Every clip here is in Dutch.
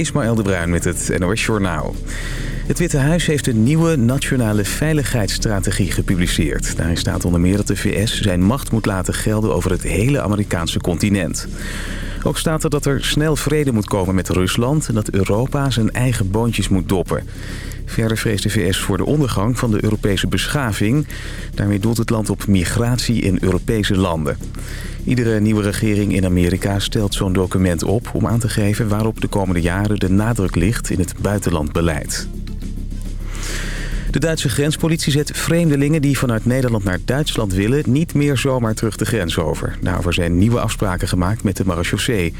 Ismaël de Bruin met het NOS Journaal. Het Witte Huis heeft een nieuwe nationale veiligheidsstrategie gepubliceerd. Daarin staat onder meer dat de VS zijn macht moet laten gelden over het hele Amerikaanse continent. Ook staat er dat er snel vrede moet komen met Rusland... en dat Europa zijn eigen boontjes moet doppen. Verder vreest de VS voor de ondergang van de Europese beschaving. Daarmee doelt het land op migratie in Europese landen. Iedere nieuwe regering in Amerika stelt zo'n document op... om aan te geven waarop de komende jaren de nadruk ligt in het buitenlandbeleid. De Duitse grenspolitie zet vreemdelingen die vanuit Nederland naar Duitsland willen... niet meer zomaar terug de grens over. Daarover zijn nieuwe afspraken gemaakt met de marechaussee.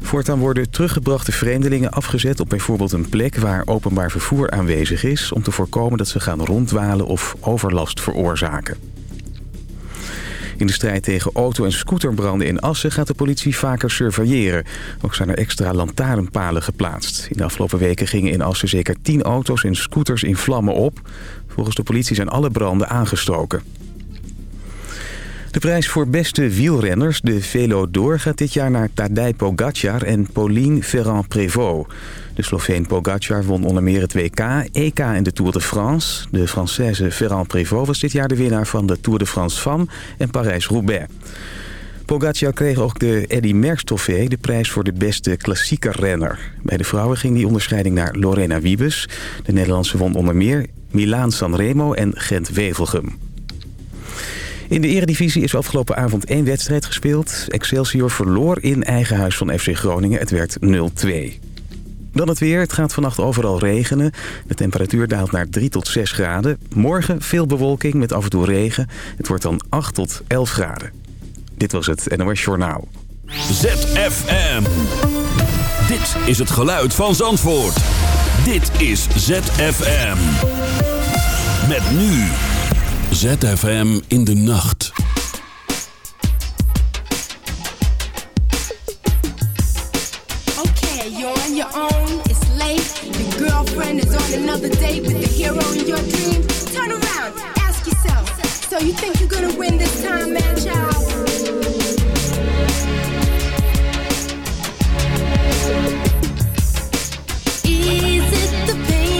Voortaan worden teruggebrachte vreemdelingen afgezet op bijvoorbeeld een plek... waar openbaar vervoer aanwezig is... om te voorkomen dat ze gaan rondwalen of overlast veroorzaken. In de strijd tegen auto- en scooterbranden in Assen gaat de politie vaker surveilleren. Ook zijn er extra lantaarnpalen geplaatst. In de afgelopen weken gingen in Assen zeker 10 auto's en scooters in vlammen op. Volgens de politie zijn alle branden aangestoken. De prijs voor beste wielrenners, de Velo Door, gaat dit jaar naar Tadej Pogacar en Pauline Ferrand-Prévot. De Sloveen Pogacar won onder meer het WK, EK en de Tour de France. De Française Ferrand-Prévot was dit jaar de winnaar van de Tour de France Femme en Parijs-Roubaix. Pogacar kreeg ook de Eddy Merckx trofee, de prijs voor de beste klassieke renner. Bij de vrouwen ging die onderscheiding naar Lorena Wiebes. De Nederlandse won onder meer Milaan Sanremo en Gent-Wevelgem. In de eredivisie is afgelopen avond één wedstrijd gespeeld. Excelsior verloor in eigen huis van FC Groningen. Het werd 0-2. Dan het weer. Het gaat vannacht overal regenen. De temperatuur daalt naar 3 tot 6 graden. Morgen veel bewolking met af en toe regen. Het wordt dan 8 tot 11 graden. Dit was het NOS Journaal. ZFM. Dit is het geluid van Zandvoort. Dit is ZFM. Met nu. ZFM in de nacht. On your own, it's late. Your girlfriend is on another date with the hero in your dream. Turn around, ask yourself. So you think you're gonna win this time, man, child? Is it the pain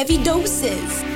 heavy doses.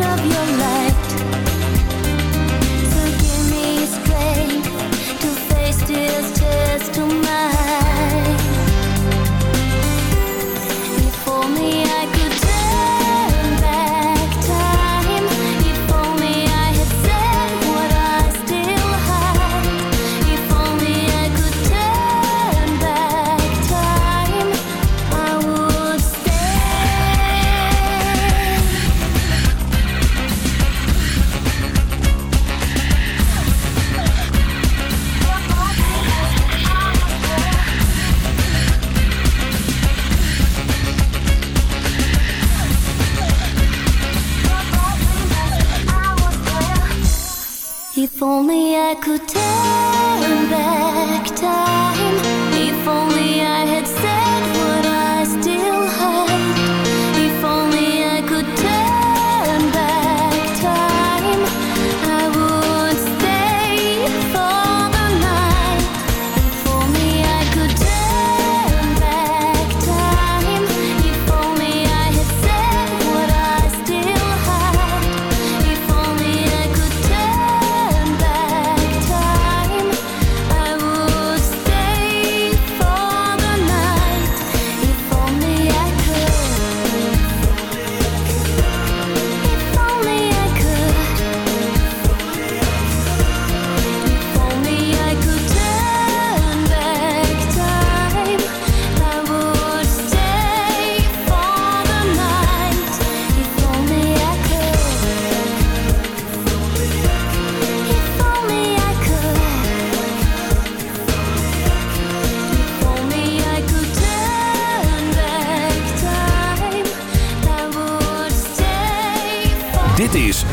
Of your light.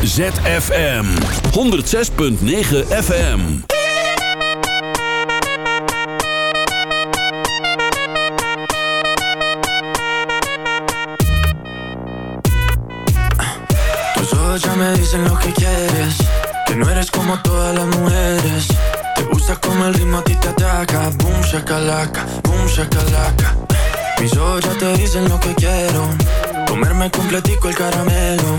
ZFM. 106.9 FM. Tus ojos ya me dicen lo que quieres Que no eres como todas las mujeres. Te gusta como el ritmo a ti te ataca. Boom shakalaka, boom shakalaka. Mis ojos ya te dicen lo que quiero Comerme completico el caramelo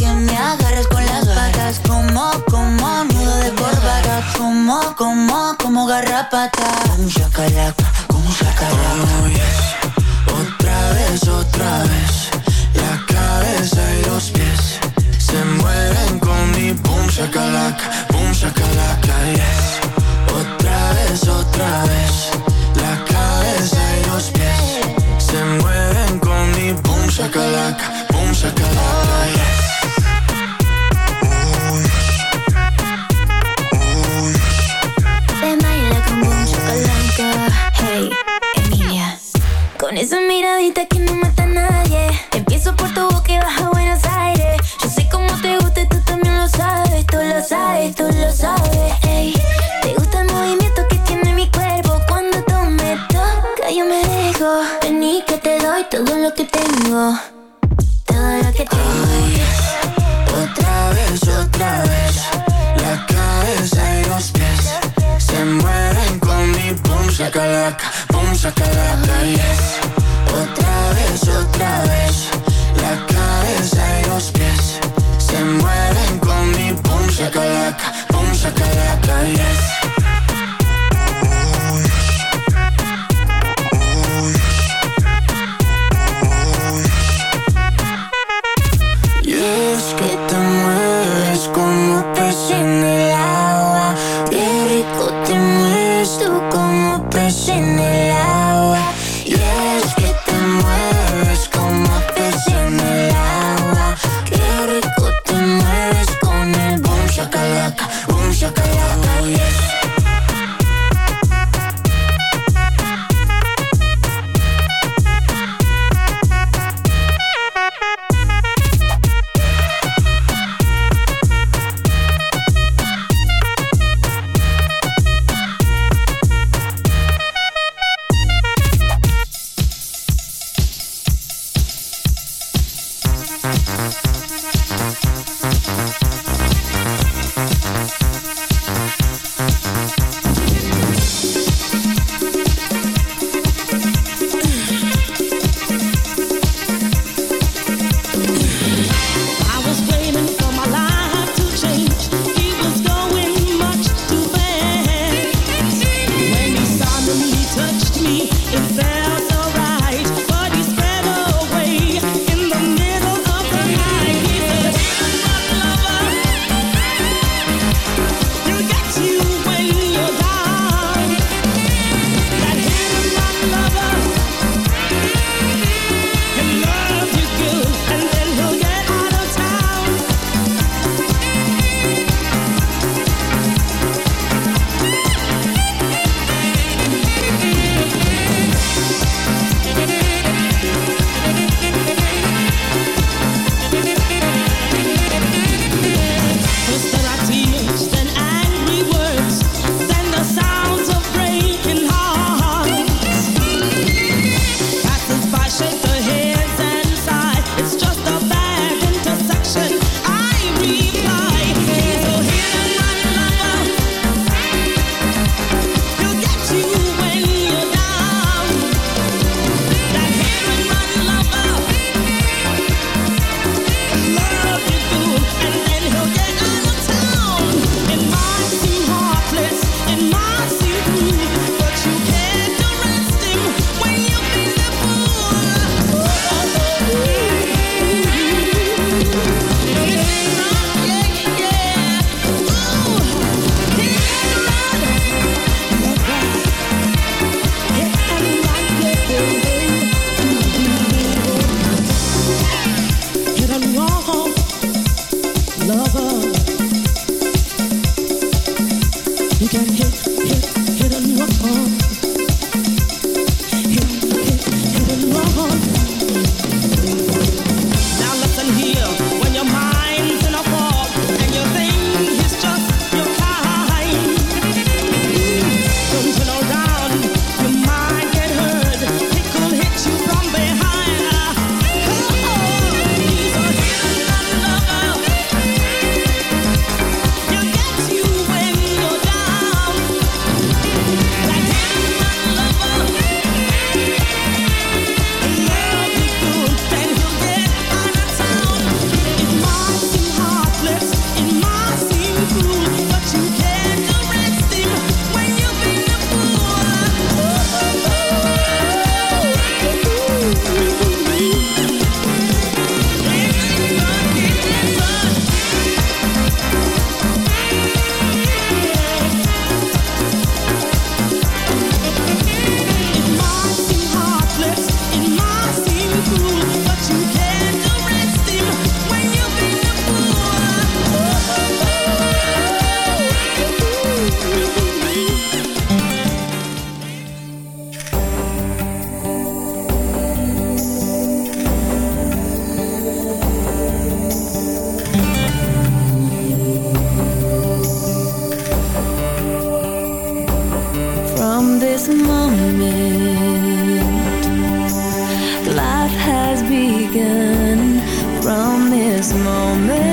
Como, como, como garrapata. Boom shakalaka. Boom shakalaka. Oh, yes. Otra vez, otra vez this moment,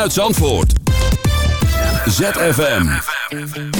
vanuit Zandvoort. ZFM.